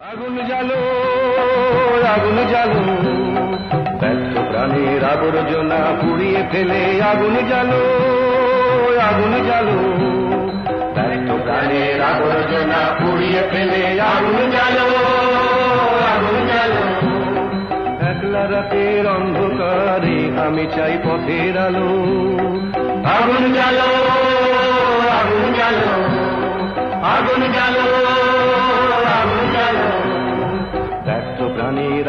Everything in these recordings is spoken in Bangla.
আগুন জ্বালো আগুন জ্বালো। ব্যস্ত প্রাণীর আবর্জনা পুড়িয়ে ফেলে আগুন জ্বালো আগুন জ্বালো। ব্যস্ত প্রাণীর আবর্জনা পুড়িয়ে ফেলে আগুন জ্বালো আগুন জ্বালো। একলা রাতের অন্ধকারে আমি চাই পথের আলো।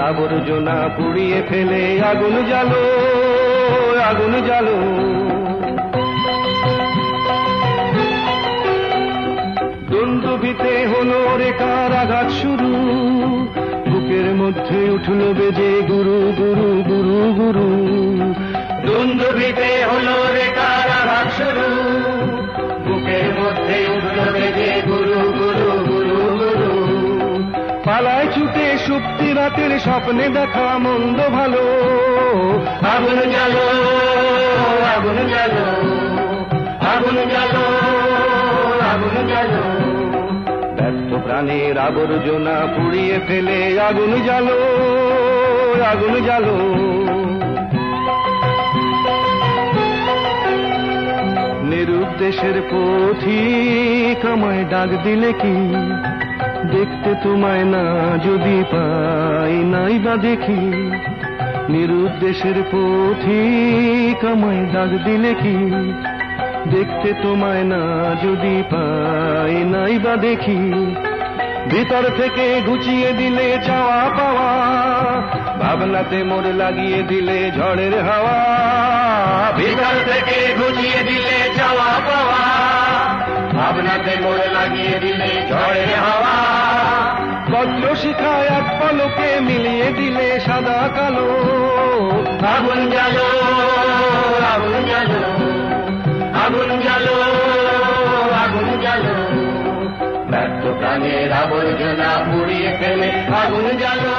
আবর্জনা পুড়িয়ে ফেলে আগুন জ্বালো আগুন জ্বালো। দুন্দুভিতে হলো রেখার আঘাত শুরু, বুকের মধ্যে উঠল বেজে গুরু গুরু গুরু গুরু। দুন্দুভিতে হলো রেখার আঘাত শুরু সুপ্তি রাতের স্বপ্নে দেখা মন্দ ভালো। আগুন জ্বালো আগুন জ্বালো আগুন জ্বালো আগুন জ্বালো। ব্যস্ত প্রাণের আবর্জনা পুড়িয়ে ফেলে আগুন জ্বালো আগুন জ্বালো। নিরুদ্দেশের পথিক আমায় ডাক দিলে কি? দেখতে তোমায় না যদি পাই, নাই বা দেখি। নিরুদ্দেশের পথিক আমায় ডাক দিলে কি? দেখতে তোমায় না যদি পাই, নাই বা দেখি। ভিতর থেকে গুছিয়ে দিলে চাওয়া পাওয়া, ভাবনাতে মোর লাগিয়ে দিলে ঝড়ের হাওয়া। ভিতর থেকে গুছিয়ে ভাবনাতে মোর লাগিয়ে দিলে ঝড়ের হাওয়া। বজ্র শিখায় এক পলকে মিলিয়ে দিলে সাদা কালো। আগুন জ্বালো আগুন জ্বালো আগুন জ্বালো আগুন জ্বালো। ব্যর্থ প্রাণের আবর্জনা পুড়িয়ে ফেলে আগুন জ্বালো।